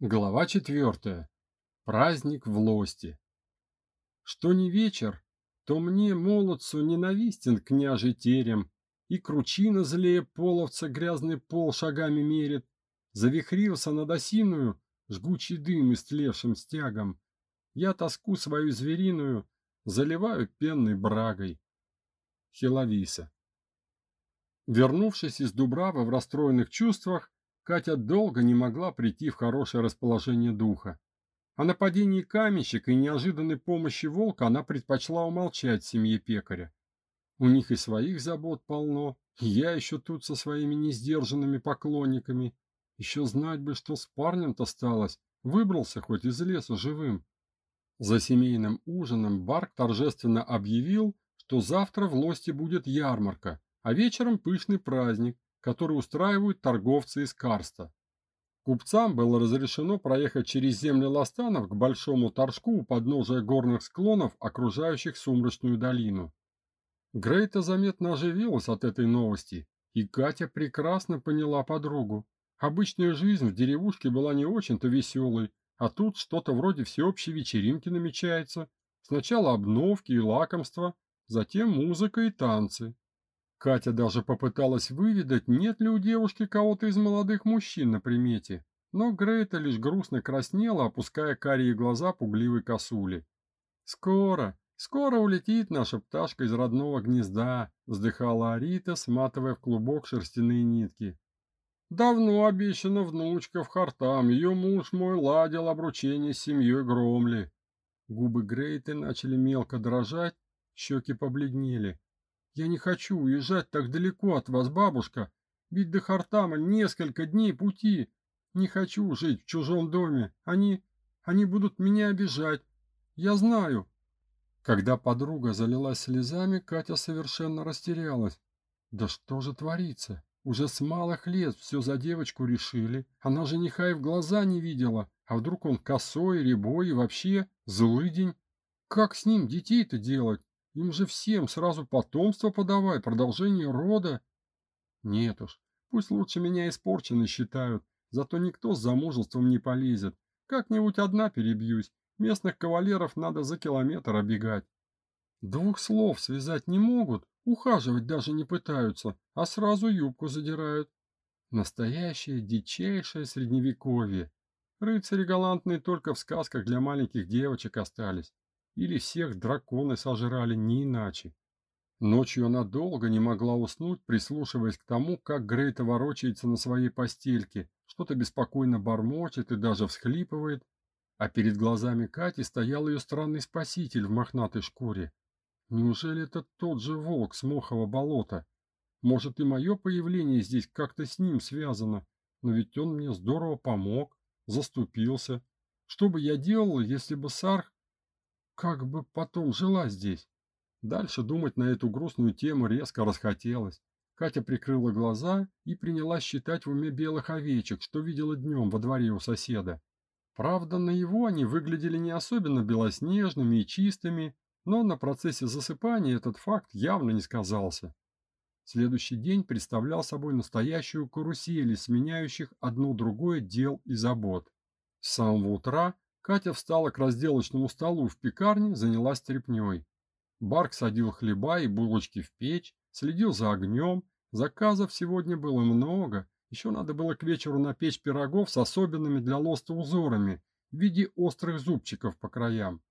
Глава четвертая. Праздник в Лости. Что не вечер, то мне, молодцу, ненавистен княжий терем, и кручина злее половца грязный пол шагами мерит, завихрился над осиную жгучий дым истлевшим стягом. Я тоску свою звериную заливаю пенной брагой. Хиловиса. Вернувшись из Дубравы в расстроенных чувствах, Катя долго не могла прийти в хорошее расположение духа. О нападении каменщика и неожиданной помощи волка она предпочла умолчать семье пекаря. У них и своих забот полно, я еще тут со своими несдержанными поклонниками. Еще знать бы, что с парнем-то сталось, выбрался хоть из леса живым. За семейным ужином Барк торжественно объявил, что завтра в Лости будет ярмарка, а вечером пышный праздник, который устраивают торговцы из Карста. Купцам было разрешено проехать через земли Ластанов к большому торжку у подножия горных склонов, окружающих сумрачную долину. Грейта заметно оживилась от этой новости, и Катя прекрасно поняла подругу. Обычная жизнь в деревушке была не очень-то веселой, а тут что-то вроде всеобщей вечеринки намечается. Сначала обновки и лакомства, затем музыка и танцы. Катя даже попыталась выведать, нет ли у девушки кого-то из молодых мужчин на примете, но Грейта лишь грустно краснела, опуская карие глаза пугливой косули. «Скоро, скоро улетит наша пташка из родного гнезда», вздыхала Арита, сматывая в клубок шерстяные нитки. «Давно обещана внучка в Хартам, ее муж мой ладил обручение с семьей Громли». Губы Грейты начали мелко дрожать, щеки побледнели. Я не хочу уезжать так далеко от вас, бабушка, ведь до Хартама несколько дней пути. Не хочу жить в чужом доме. Они... они будут меня обижать. Я знаю. Когда подруга залилась слезами, Катя совершенно растерялась. Да что же творится? Уже с малых лет все за девочку решили. Она жениха и в глаза не видела. А вдруг он косой, рябой и вообще злыдень? Как с ним детей-то делать? Им же всем сразу потомство подавай, продолжение рода. Нет уж, пусть лучше меня испорченной считают, зато никто с замужеством не полезет. Как-нибудь одна перебьюсь, местных кавалеров надо за километр обегать. Двух слов связать не могут, ухаживать даже не пытаются, а сразу юбку задирают. Настоящее дичайшее средневековье. Рыцари галантные только в сказках для маленьких девочек остались. Или всех драконы сожрали не иначе. Ночью она долго не могла уснуть, прислушиваясь к тому, как Грейта ворочается на своей постельке, что-то беспокойно бормочет и даже всхлипывает, а перед глазами Кати стоял ее странный спаситель в мохнатой шкуре. Неужели это тот же волк с Мохового болота? Может и мое появление здесь как-то с ним связано, но ведь он мне здорово помог, заступился. Что бы я делала, если бы Сарх как бы потом жила здесь? Дальше думать на эту грустную тему резко расхотелось. Катя прикрыла глаза и принялась считать в уме белых овечек, что видела днем во дворе у соседа. Правда, на его они выглядели не особенно белоснежными и чистыми, но на процессе засыпания этот факт явно не сказался. Следующий день представлял собой настоящую карусель из сменяющих одно другое дел и забот. С самого утра Катя встала к разделочному столу в пекарне, занялась трепней. Барк садил хлеба и булочки в печь, следил за огнем. Заказов сегодня было много. Еще надо было к вечеру напечь пирогов с особенными для лоста узорами в виде острых зубчиков по краям.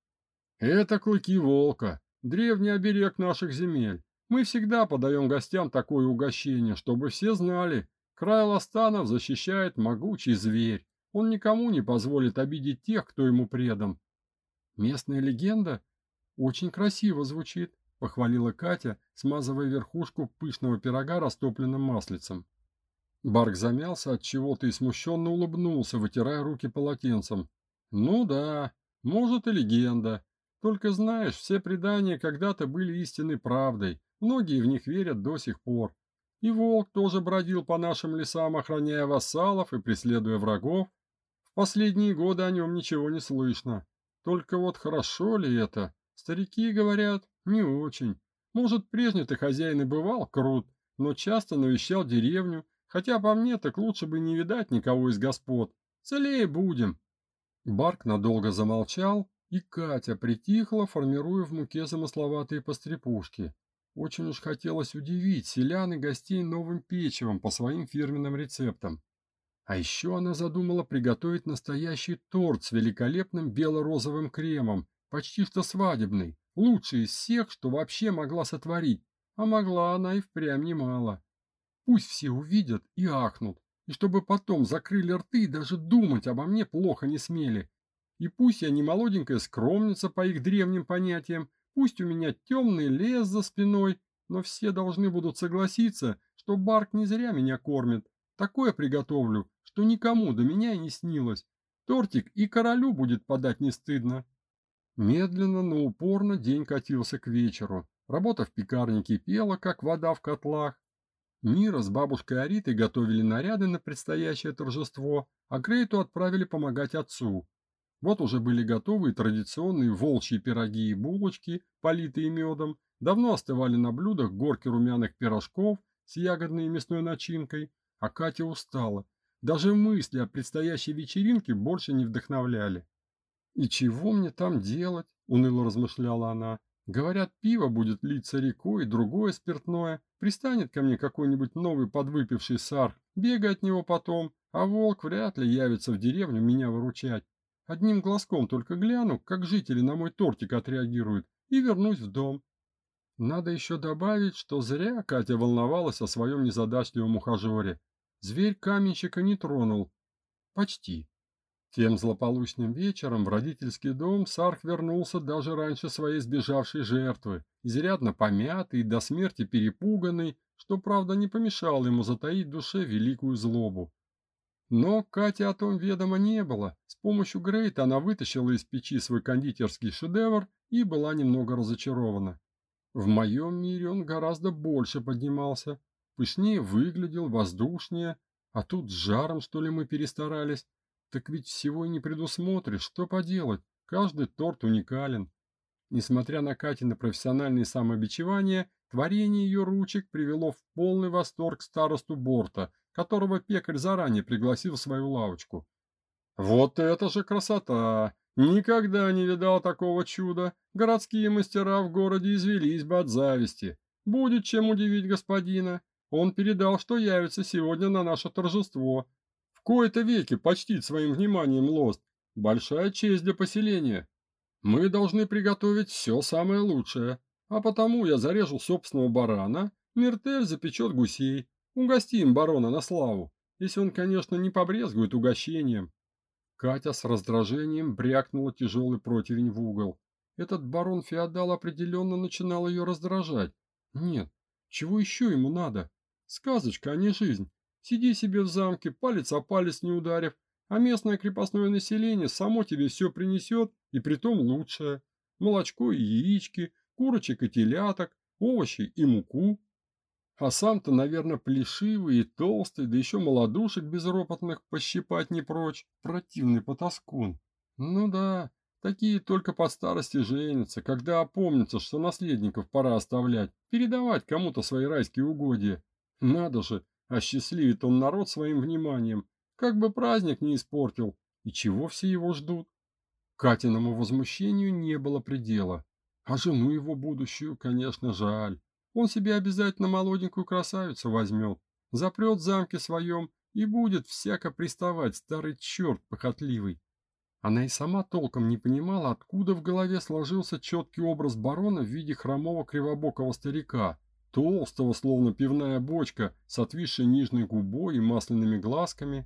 Это клыки волка, древний оберег наших земель. Мы всегда подаем гостям такое угощение, чтобы все знали, край ластанов защищает могучий зверь. Он никому не позволит обидеть тех, кто ему предан. Местная легенда очень красиво звучит, похвалила Катя, смазывая верхушку пышного пирога растопленным маслицем. Барк замялся от чего-то и смущенно улыбнулся, вытирая руки полотенцем. Ну да, может и легенда. Только знаешь, все предания когда-то были истинной правдой. Многие в них верят до сих пор. И волк тоже бродил по нашим лесам, охраняя вассалов и преследуя врагов, Последние годы о нем ничего не слышно. Только вот хорошо ли это? Старики говорят, не очень. Может, прежний-то хозяин и бывал крут, но часто навещал деревню, хотя по мне так лучше бы не видать никого из господ. Целее будем. Барк надолго замолчал, и Катя притихла, формируя в муке замысловатые пострепушки. Очень уж хотелось удивить селян и гостей новым печивом по своим фирменным рецептам. А еще она задумала приготовить настоящий торт с великолепным бело-розовым кремом, почти что свадебный, лучший из всех, что вообще могла сотворить, а могла она и впрямь немало. Пусть все увидят и ахнут, и чтобы потом закрыли рты и даже думать обо мне плохо не смели. И пусть я не молоденькая скромница по их древним понятиям, пусть у меня темный лес за спиной, но все должны будут согласиться, что Барк не зря меня кормит. Такое приготовлю, что никому до меня и не снилось. Тортик и королю будет подать не стыдно. Медленно, но упорно день катился к вечеру. Работа в пекарне кипела, как вода в котлах. Мира с бабушкой Аритой готовили наряды на предстоящее торжество, а Грейту отправили помогать отцу. Вот уже были готовы традиционные волчьи пироги и булочки, политые медом, давно остывали на блюдах горки румяных пирожков с ягодной и мясной начинкой, а Катя устала. Даже мысли о предстоящей вечеринке больше не вдохновляли. «И чего мне там делать?» – уныло размышляла она. «Говорят, пиво будет литься рекой, другое спиртное. Пристанет ко мне какой-нибудь новый подвыпивший сар, бегай от него потом, а волк вряд ли явится в деревню меня выручать. Одним глазком только гляну, как жители на мой тортик отреагируют, и вернусь в дом. Надо еще добавить, что зря Катя волновалась о своем незадачливом ухажере. Зверь каменщика не тронул. Почти. Тем злополучным вечером в родительский дом Сарх вернулся даже раньше своей сбежавшей жертвы, изрядно помятый и до смерти перепуганный, что, правда, не помешало ему затаить в душе великую злобу. Но Кате о том ведомо не было. С помощью Грейта она вытащила из печи свой кондитерский шедевр и была немного разочарована. В моем мире он гораздо больше поднимался, пышнее выглядел, воздушнее, а тут с жаром, что ли, мы перестарались. Так ведь всего и не предусмотришь, что поделать, каждый торт уникален. Несмотря на Катины профессиональные самобичевания, творение ее ручек привело в полный восторг старосту Борта, которого пекарь заранее пригласил в свою лавочку. Вот это же красота! Никогда не видал такого чуда. Городские мастера в городе извелись бы от зависти. Будет чем удивить господина. Он передал, что явится сегодня на наше торжество. В кои-то веки почтить своим вниманием лост. Большая честь для поселения. Мы должны приготовить все самое лучшее. А потому я зарежу собственного барана, Миртель запечет гусей, Угостим барона на славу, если он, конечно, не побрезгует угощением. Катя с раздражением брякнула тяжелый противень в угол. Этот барон-феодал определенно начинал ее раздражать. Нет, чего еще ему надо? Сказочка, а не жизнь. Сиди себе в замке, палец о палец не ударив, а местное крепостное население само тебе все принесет, и притом лучшее. Молочко и яички, курочек и теляток, овощи и муку. А сам-то, наверное, плешивый и толстый, да еще молодушек безропотных пощипать не прочь. Противный потаскун. Ну да, такие только под старости женятся, когда опомнится, что наследников пора оставлять, передавать кому-то свои райские угодья. Надо же, осчастливит он народ своим вниманием, как бы праздник не испортил. И чего все его ждут? Катиному возмущению не было предела. А жену его будущую, конечно, жаль. Он себе обязательно молоденькую красавицу возьмет, запрет в замке своем и будет всяко приставать, старый черт похотливый. Она и сама толком не понимала, откуда в голове сложился четкий образ барона в виде хромого кривобокого старика, толстого, словно пивная бочка, с отвисшей нижней губой и масляными глазками.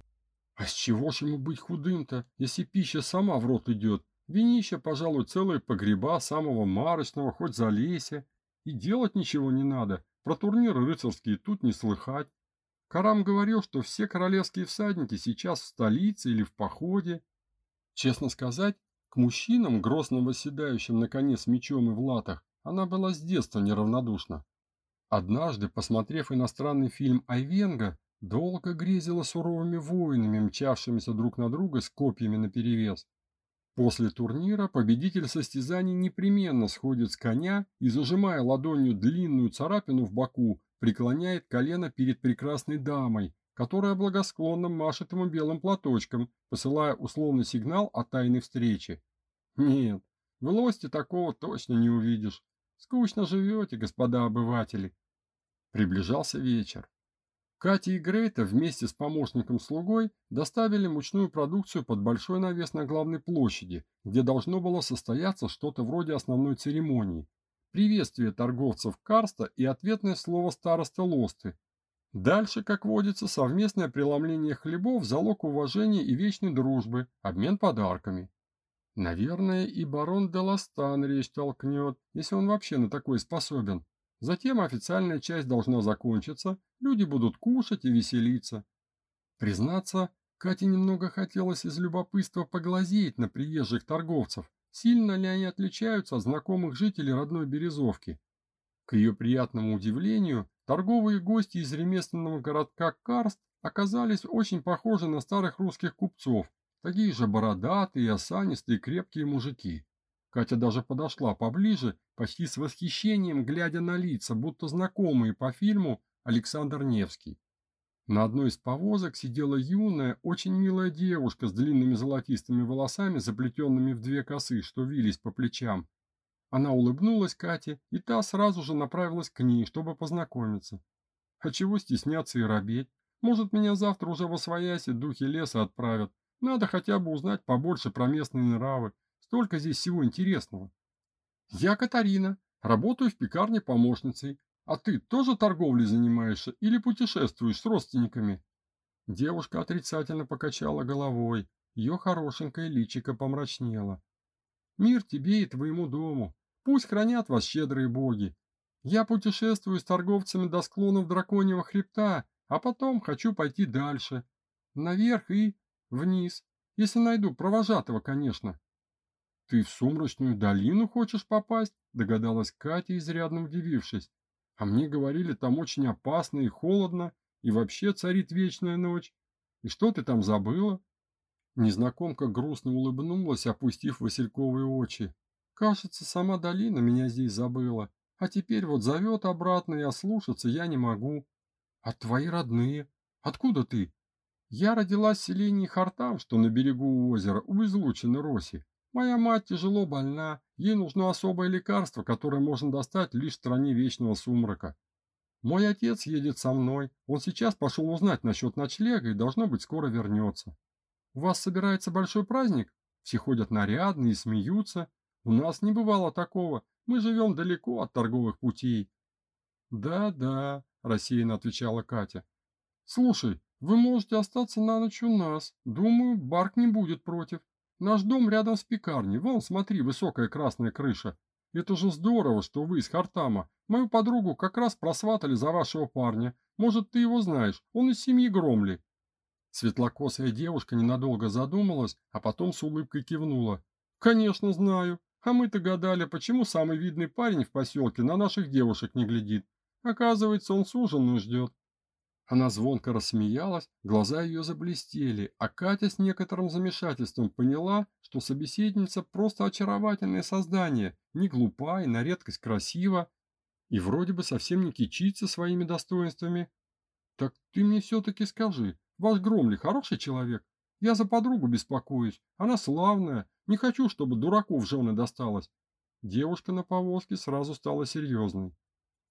А с чего ж ему быть худым-то, если пища сама в рот идет? Винища, пожалуй, целые погреба самого марочного, хоть за. И делать ничего не надо, про турниры рыцарские тут не слыхать. Карам говорил, что все королевские всадники сейчас в столице или в походе. Честно сказать, к мужчинам, грозно восседающим на коне с мечом и в латах, она была с детства неравнодушна. Однажды, посмотрев иностранный фильм «Айвенга», долго грезила суровыми воинами, мчавшимися друг на друга с копьями наперевес. После турнира победитель состязаний непременно сходит с коня и, зажимая ладонью длинную царапину в боку, преклоняет колено перед прекрасной дамой, которая благосклонно машет ему белым платочком, посылая условный сигнал о тайной встрече. Нет, в Лосте такого точно не увидишь. Скучно живете, господа обыватели. Приближался вечер. Катя и Грейта вместе с помощником-слугой доставили мучную продукцию под большой навес на главной площади, где должно было состояться что-то вроде основной церемонии. Приветствие торговцев Карста и ответное слово староста Лосты. Дальше, как водится, совместное преломление хлебов, залог уважения и вечной дружбы, обмен подарками. Наверное, и барон Деластан речь толкнет, если он вообще на такое способен. Затем официальная часть должна закончиться, люди будут кушать и веселиться. Признаться, Кате немного хотелось из любопытства поглазеть на приезжих торговцев, сильно ли они отличаются от знакомых жителей родной Березовки. К ее приятному удивлению, торговые гости из ремесленного городка Карст оказались очень похожи на старых русских купцов, такие же бородатые, осанистые, крепкие мужики. Катя даже подошла поближе, почти с восхищением глядя на лица, будто знакомые по фильму Александр Невский. На одной из повозок сидела юная, очень милая девушка с длинными золотистыми волосами, заплетенными в две косы, что вились по плечам. Она улыбнулась Кате, и та сразу же направилась к ней, чтобы познакомиться. А чего стесняться и робеть? Может, меня завтра уже во свояси духи леса отправят. Надо хотя бы узнать побольше про местные нравы, Столько здесь всего интересного. Я Катарина, работаю в пекарне помощницей. А ты тоже торговлей занимаешься или путешествуешь с родственниками? Девушка отрицательно покачала головой. Ее хорошенькое личико помрачнело. Мир тебе и твоему дому. Пусть хранят вас щедрые боги. Я путешествую с торговцами до склонов драконьего хребта, а потом хочу пойти дальше. Наверх и вниз. Если найду провожатого, конечно. «Ты в сумрачную долину хочешь попасть?» – догадалась Катя, изрядно удивившись. «А мне говорили, там очень опасно и холодно, и вообще царит вечная ночь. И что ты там забыла?» Незнакомка грустно улыбнулась, опустив васильковые очи. «Кажется, сама долина меня здесь забыла, а теперь вот зовет обратно, и ослушаться я не могу. А твои родные? Откуда ты?» «Я родилась в селении Хартам, что на берегу озера, у излучины Роси. Моя мать тяжело больна, ей нужно особое лекарство, которое можно достать лишь в стране вечного сумрака. Мой отец едет со мной, он сейчас пошел узнать насчет ночлега и, должно быть, скоро вернется. У вас собирается большой праздник? Все ходят нарядные и смеются. У нас не бывало такого, мы живем далеко от торговых путей. Да-да, рассеянно отвечала Катя. Слушай, вы можете остаться на ночь у нас. Думаю, Барк не будет против. Наш дом рядом с пекарней. Вон, смотри, высокая красная крыша. Это же здорово, что вы из Хартама. Мою подругу как раз просватали за вашего парня. Может, ты его знаешь? Он из семьи Громли. Светлокосая девушка ненадолго задумалась, а потом с улыбкой кивнула. Конечно, знаю. А мы-то гадали, почему самый видный парень в поселке на наших девушек не глядит. Оказывается, он суженую ждет. Она звонко рассмеялась, глаза ее заблестели, а Катя с некоторым замешательством поняла, что собеседница просто очаровательное создание, не глупа и на редкость красива, и вроде бы совсем не кичится своими достоинствами. Так ты мне все-таки скажи, ваш Громли хороший человек? Я за подругу беспокоюсь, она славная, не хочу, чтобы дураку в жены досталось. Девушка на повозке сразу стала серьезной.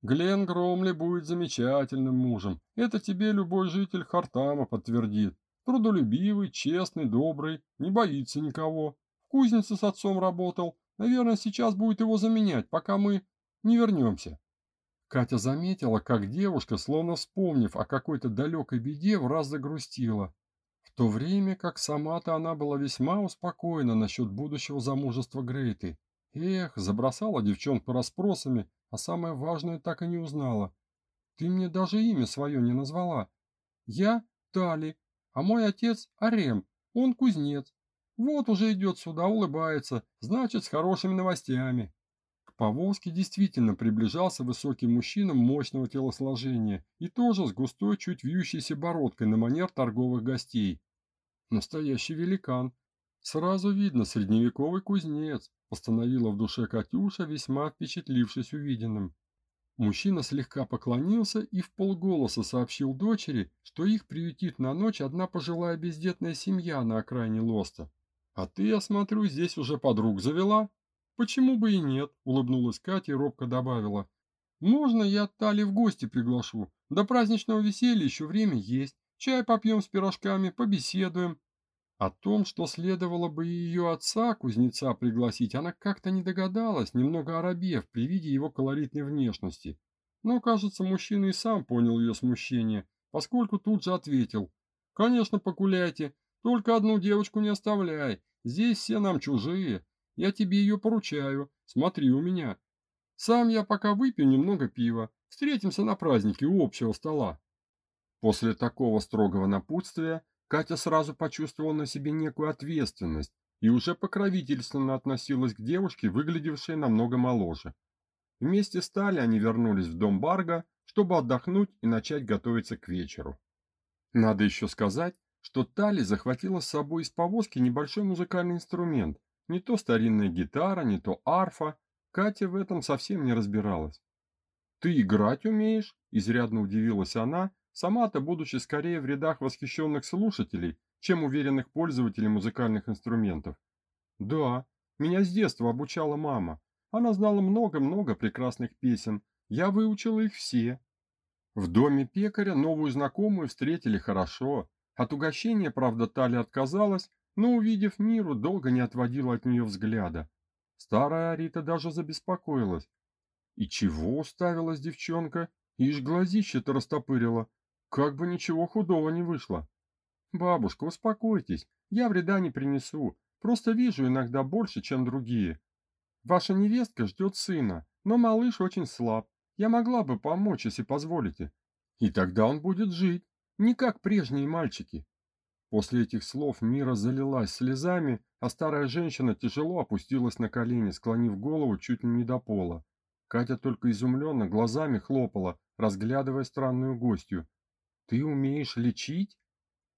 Глен Громли будет замечательным мужем. Это тебе любой житель Хартама подтвердит. Трудолюбивый, честный, добрый, не боится никого. В кузнице с отцом работал. Наверное, сейчас будет его заменять, пока мы не вернемся. Катя заметила, как девушка, словно вспомнив о какой-то далекой беде, в раз загрустила. В то время как сама-то она была весьма успокоена насчет будущего замужества Грейты. Эх, забросала девчонку расспросами, а самое важное так и не узнала. Ты мне даже имя свое не назвала. Я Тали, а мой отец Арем, он кузнец. Вот уже идет сюда, улыбается, значит, с хорошими новостями. К повозке действительно приближался высокий мужчина мощного телосложения и тоже с густой, чуть вьющейся бородкой на манер торговых гостей. Настоящий великан. Сразу видно, средневековый кузнец, постановила в душе Катюша, весьма впечатлившись увиденным. Мужчина слегка поклонился и в полголоса сообщил дочери, что их приютит на ночь одна пожилая бездетная семья на окраине Лоста. «А ты, я смотрю, здесь уже подруг завела?» «Почему бы и нет?» – улыбнулась Катя и робко добавила. «Можно я Тали в гости приглашу? До праздничного веселья еще время есть. Чай попьем с пирожками, побеседуем». О том, что следовало бы ее отца, кузнеца, пригласить, она как-то не догадалась, немного оробев при виде его колоритной внешности. Но, кажется, мужчина и сам понял ее смущение, поскольку тут же ответил. «Конечно, погуляйте, только одну девочку не оставляй, здесь все нам чужие, я тебе ее поручаю, смотри у меня. Сам я пока выпью немного пива, встретимся на празднике у общего стола». После такого строгого напутствия Катя сразу почувствовала на себе некую ответственность и уже покровительственно относилась к девушке, выглядевшей намного моложе. Вместе с Тали они вернулись в дом Барга, чтобы отдохнуть и начать готовиться к вечеру. Надо еще сказать, что Тали захватила с собой из повозки небольшой музыкальный инструмент, не то старинная гитара, не то арфа. Катя в этом совсем не разбиралась. «Ты играть умеешь?» – изрядно удивилась она, сама-то будучи скорее в рядах восхищенных слушателей, чем уверенных пользователей музыкальных инструментов. Да, меня с детства обучала мама. Она знала много-много прекрасных песен. Я выучила их все. В доме пекаря новую знакомую встретили хорошо. От угощения, правда, Таля отказалась, но, увидев Миру, долго не отводила от нее взгляда. Старая Арита даже забеспокоилась. И чего уставилась девчонка? Ишь глазище-то растопырила. Как бы ничего худого не вышло. Бабушка, успокойтесь, я вреда не принесу, просто вижу иногда больше, чем другие. Ваша невестка ждет сына, но малыш очень слаб. Я могла бы помочь, если позволите. И тогда он будет жить, не как прежние мальчики. После этих слов Мира залилась слезами, а старая женщина тяжело опустилась на колени, склонив голову чуть ли не до пола. Катя только изумленно глазами хлопала, разглядывая странную гостью, ты умеешь лечить?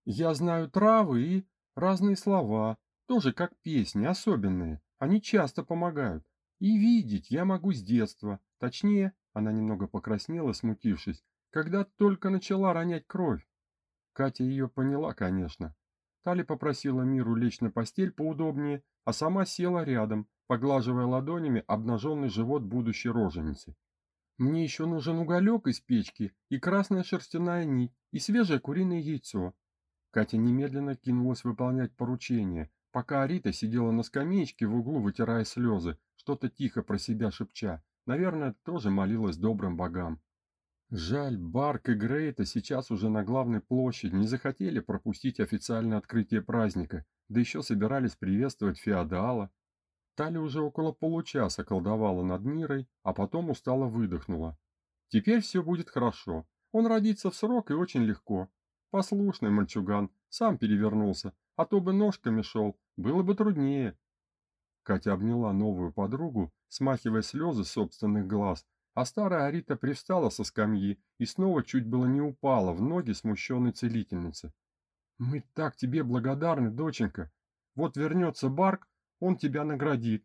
Я знаю травы и разные слова, тоже как песни, особенные. Они часто помогают. И видеть я могу с детства. Точнее, она немного покраснела, смутившись, когда только начала ронять кровь. Катя ее поняла, конечно. Тали попросила Миру лечь на постель поудобнее, а сама села рядом, поглаживая ладонями обнаженный живот будущей роженицы. Мне еще нужен уголек из печки и красная шерстяная нить, и свежее куриное яйцо. Катя немедленно кинулась выполнять поручение, пока Арита сидела на скамеечке в углу, вытирая слезы, что-то тихо про себя шепча. Наверное, тоже молилась добрым богам. Жаль, Барк и Грейта сейчас уже на главной площади не захотели пропустить официальное открытие праздника, да еще собирались приветствовать феодала. Тали уже около получаса колдовала над Мирой, а потом устало выдохнула. Теперь все будет хорошо. Он родится в срок и очень легко. Послушный мальчуган, сам перевернулся, а то бы ножками шел, было бы труднее. Катя обняла новую подругу, смахивая слезы собственных глаз, а старая Арита привстала со скамьи и снова чуть было не упала в ноги смущенной целительницы. «Мы так тебе благодарны, доченька. Вот вернется Барк, он тебя наградит.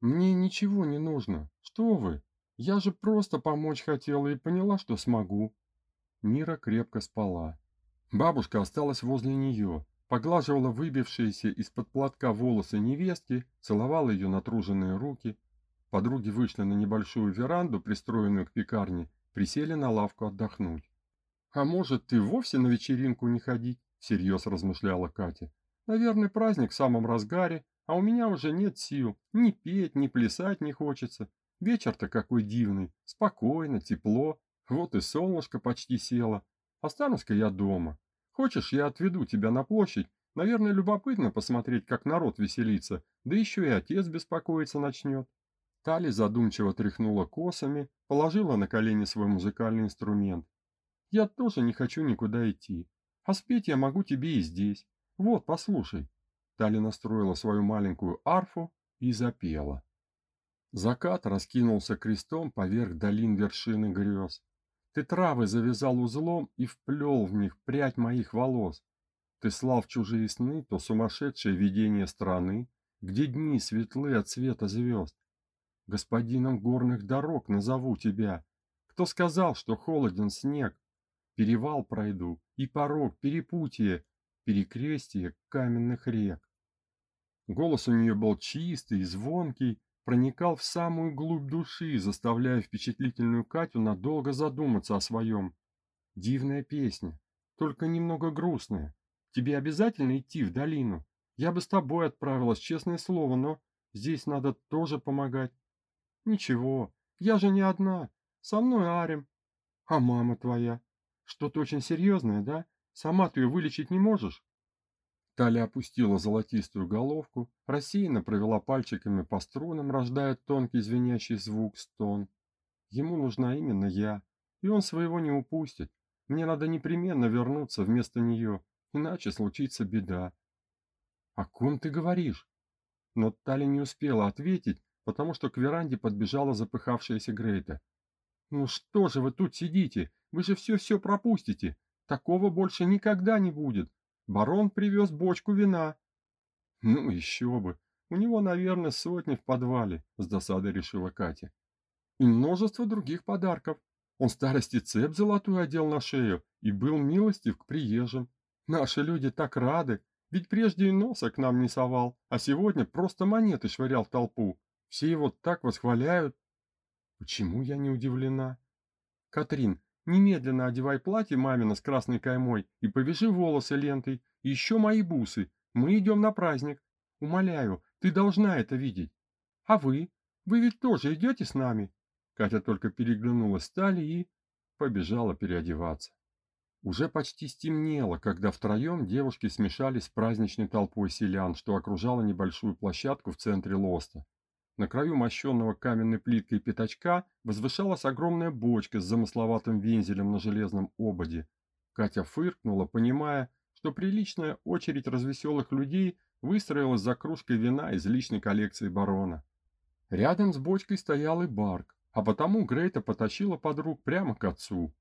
Мне ничего не нужно. Что вы? Я же просто помочь хотела и поняла, что смогу. Мира крепко спала. Бабушка осталась возле нее, поглаживала выбившиеся из-под платка волосы невестки, целовала ее натруженные руки. Подруги вышли на небольшую веранду, пристроенную к пекарне, присели на лавку отдохнуть. «А может, ты вовсе на вечеринку не ходить?» – всерьез размышляла Катя. «Наверное, праздник в самом разгаре, а у меня уже нет сил, ни петь, ни плясать не хочется. Вечер-то какой дивный, спокойно, тепло, вот и солнышко почти село. Останусь-ка я дома. Хочешь, я отведу тебя на площадь? Наверное, любопытно посмотреть, как народ веселится, да еще и отец беспокоиться начнет. Тали задумчиво тряхнула косами, положила на колени свой музыкальный инструмент. Я тоже не хочу никуда идти. А спеть я могу тебе и здесь. Вот, послушай. Тали настроила свою маленькую арфу и запела. Закат раскинулся крестом поверх долин вершины грез. Ты травы завязал узлом и вплел в них прядь моих волос. Ты слал в чужие сны то сумасшедшее видение страны, где дни светлы от света звезд. Господином горных дорог назову тебя. Кто сказал, что холоден снег? Перевал пройду, и порог, перепутье, перекрестие каменных рек. Голос у нее был чистый, звонкий, проникал в самую глубь души, заставляя впечатлительную Катю надолго задуматься о своем. Дивная песня, только немного грустная. Тебе обязательно идти в долину? Я бы с тобой отправилась, честное слово, но здесь надо тоже помогать. Ничего, я же не одна. Со мной Арем. А мама твоя? Что-то очень серьезное, да? Сама ты ее вылечить не можешь? Таля опустила золотистую головку, рассеянно провела пальчиками по струнам, рождая тонкий звенящий звук стон. Ему нужна именно я, и он своего не упустит. Мне надо непременно вернуться вместо нее, иначе случится беда. О ком ты говоришь? Но Таля не успела ответить, потому что к веранде подбежала запыхавшаяся Грейта. Ну что же вы тут сидите? Вы же все-все пропустите. Такого больше никогда не будет. Барон привез бочку вина. Ну еще бы. У него, наверное, сотни в подвале, с досадой решила Катя. И множество других подарков. Он старости цепь золотую одел на шею и был милостив к приезжим. Наши люди так рады, ведь прежде и носа к нам не совал, а сегодня просто монеты швырял в толпу. Все его так восхваляют. Почему я не удивлена? Катрин, Немедленно одевай платье мамино с красной каймой и повяжи волосы лентой, и еще мои бусы. Мы идем на праздник. Умоляю, ты должна это видеть. А вы? Вы ведь тоже идете с нами?» Катя только переглянулась с Тали и побежала переодеваться. Уже почти стемнело, когда втроем девушки смешались с праздничной толпой селян, что окружало небольшую площадку в центре Лоста. На краю мощенного каменной плиткой пятачка возвышалась огромная бочка с замысловатым вензелем на железном ободе. Катя фыркнула, понимая, что приличная очередь развеселых людей выстроилась за кружкой вина из личной коллекции барона. Рядом с бочкой стоял и барк, а потому Грейта потащила подруг прямо к отцу.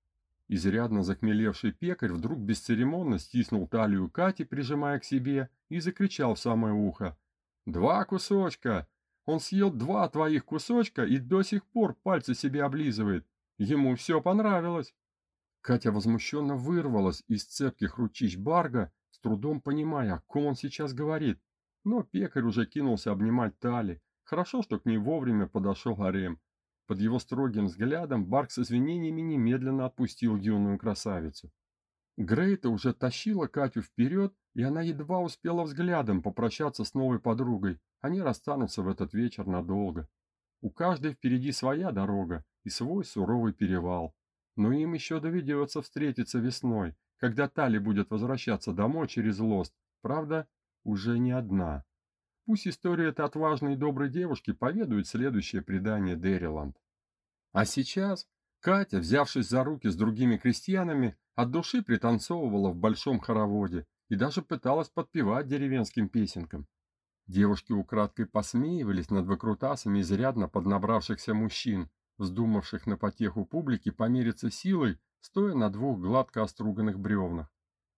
Изрядно захмелевший пекарь вдруг бесцеремонно стиснул талию Кати, прижимая к себе, и закричал в самое ухо. «Два кусочка! Он съел два твоих кусочка и до сих пор пальцы себе облизывает. Ему все понравилось. Катя возмущенно вырвалась из цепких ручищ Барга, с трудом понимая, о ком он сейчас говорит. Но пекарь уже кинулся обнимать Тали. Хорошо, что к ней вовремя подошел Арем. Под его строгим взглядом Барк с извинениями немедленно отпустил юную красавицу. Грейта уже тащила Катю вперед, и она едва успела взглядом попрощаться с новой подругой. Они расстанутся в этот вечер надолго. У каждой впереди своя дорога и свой суровый перевал. Но им еще доведется встретиться весной, когда Тали будет возвращаться домой через Лост. Правда, уже не одна. Пусть история этой отважной и доброй девушки поведает следующее предание Дериланд. А сейчас Катя, взявшись за руки с другими крестьянами, от души пританцовывала в большом хороводе и даже пыталась подпевать деревенским песенкам. Девушки украдкой посмеивались над выкрутасами изрядно поднабравшихся мужчин, вздумавших на потеху публики помериться силой, стоя на двух гладко оструганных бревнах.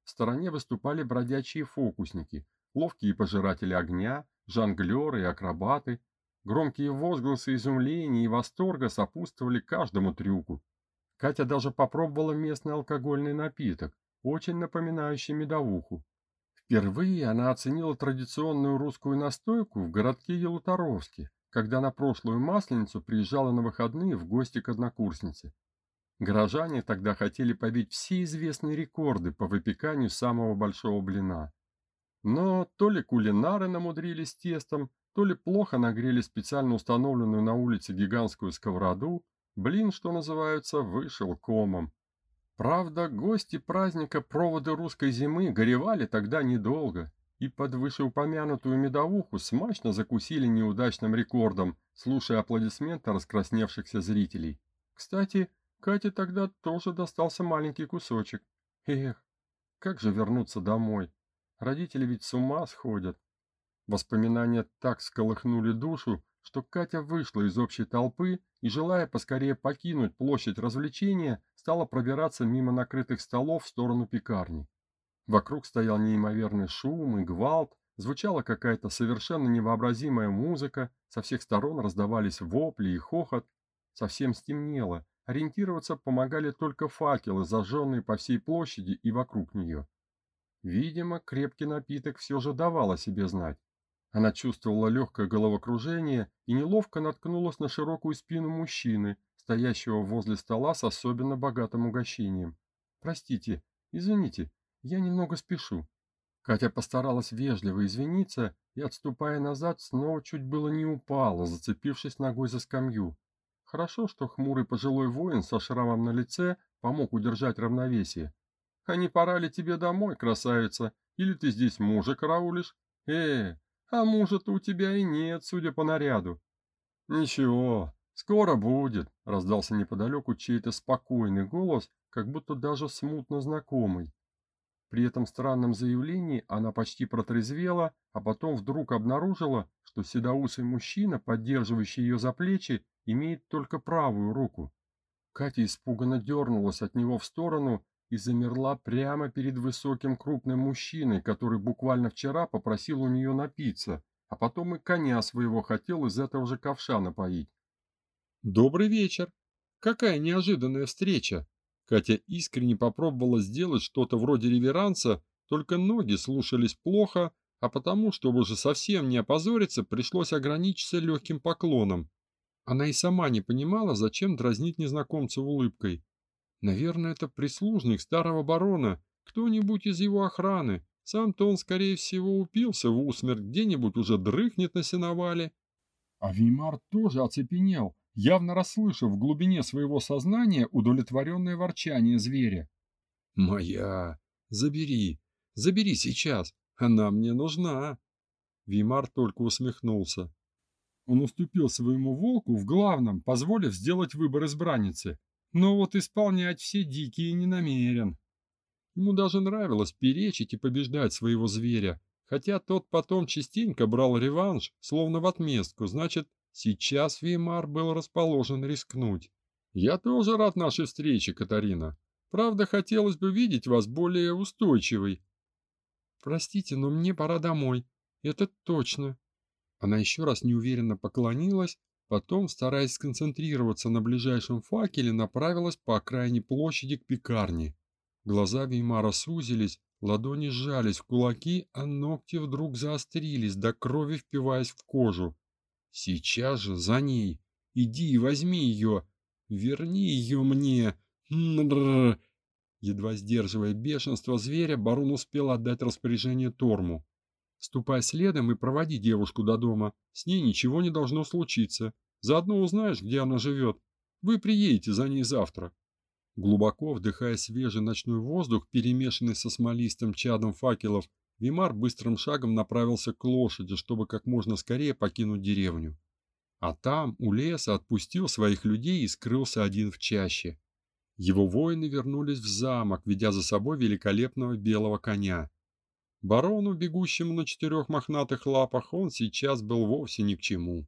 В стороне выступали бродячие фокусники, ловкие пожиратели огня, жонглеры и акробаты. Громкие возгласы изумления и восторга сопутствовали каждому трюку. Катя даже попробовала местный алкогольный напиток, очень напоминающий медовуху. Впервые она оценила традиционную русскую настойку в городке Елуторовске, когда на прошлую Масленицу приезжала на выходные в гости к однокурснице. Горожане тогда хотели побить все известные рекорды по выпеканию самого большого блина. Но то ли кулинары намудрились тестом, то ли плохо нагрели специально установленную на улице гигантскую сковороду, Блин, что называется, вышел комом. Правда, гости праздника проводы русской зимы горевали тогда недолго и под вышеупомянутую медовуху смачно закусили неудачным рекордом, слушая аплодисменты раскрасневшихся зрителей. Кстати, Кате тогда тоже достался маленький кусочек. Эх, как же вернуться домой? Родители ведь с ума сходят. Воспоминания так сколыхнули душу, что Катя вышла из общей толпы и, желая поскорее покинуть площадь развлечения, стала пробираться мимо накрытых столов в сторону пекарни. Вокруг стоял неимоверный шум и гвалт, звучала какая-то совершенно невообразимая музыка, со всех сторон раздавались вопли и хохот. Совсем стемнело, Ориентироваться помогали только факелы, зажженные по всей площади и вокруг нее. Видимо, крепкий напиток все же давал о себе знать. Она чувствовала легкое головокружение и неловко наткнулась на широкую спину мужчины, стоящего возле стола с особенно богатым угощением. «Простите, извините, я немного спешу». Катя постаралась вежливо извиниться и, отступая назад, снова чуть было не упала, зацепившись ногой за скамью. Хорошо, что хмурый пожилой воин со шрамом на лице помог удержать равновесие. «А не пора ли тебе домой, красавица? Или ты здесь мужа караулишь? Э, а мужа-то у тебя и нет, судя по наряду». «Ничего, скоро будет», — раздался неподалеку чей-то спокойный голос, как будто даже смутно знакомый. При этом странном заявлении она почти протрезвела, а потом вдруг обнаружила, что седоусый мужчина, поддерживающий ее за плечи, имеет только правую руку. Катя испуганно дернулась от него в сторону и замерла прямо перед высоким крупным мужчиной, который буквально вчера попросил у нее напиться, а потом и коня своего хотел из этого же ковша напоить. «Добрый вечер! Какая неожиданная встреча!» Катя искренне попробовала сделать что-то вроде реверанса, только ноги слушались плохо, а потому, чтобы уже совсем не опозориться, пришлось ограничиться легким поклоном. Она и сама не понимала, зачем дразнить незнакомца улыбкой. Наверное, это прислужник старого барона, кто-нибудь из его охраны. Сам-то он, скорее всего, упился в усмерть, где-нибудь уже дрыхнет на сеновале. А Веймар тоже оцепенел, явно расслышав в глубине своего сознания удовлетворенное ворчание зверя. «Моя! Забери! Забери сейчас! Она мне нужна!» Вимар только усмехнулся. Он уступил своему волку в главном, позволив сделать выбор избранницы. Но вот исполнять все дикие не намерен. Ему даже нравилось перечить и побеждать своего зверя, хотя тот потом частенько брал реванш, словно в отместку, значит, сейчас Веймар был расположен рискнуть. «Я тоже рад нашей встрече, Катарина. Правда, хотелось бы видеть вас более устойчивой». «Простите, но мне пора домой. Это точно», она еще раз неуверенно поклонилась, потом, стараясь сконцентрироваться на ближайшем факеле, направилась по окраине площади к пекарне. Глаза Веймара сузились, ладони сжались в кулаки, а ногти вдруг заострились, до крови впиваясь в кожу. «Сейчас же за ней! Иди и возьми ее! Верни ее мне!» Едва сдерживая бешенство зверя, барон успел отдать распоряжение Торму. Ступай следом и проводи девушку до дома. С ней ничего не должно случиться. Заодно узнаешь, где она живет. Вы приедете за ней завтра. Глубоко вдыхая свежий ночной воздух, перемешанный со смолистым чадом факелов, Вимар быстрым шагом направился к лошади, чтобы как можно скорее покинуть деревню. А там, у леса, отпустил своих людей и скрылся один в чаще. Его воины вернулись в замок, ведя за собой великолепного белого коня. Барону, бегущему на четырех мохнатых лапах, он сейчас был вовсе ни к чему.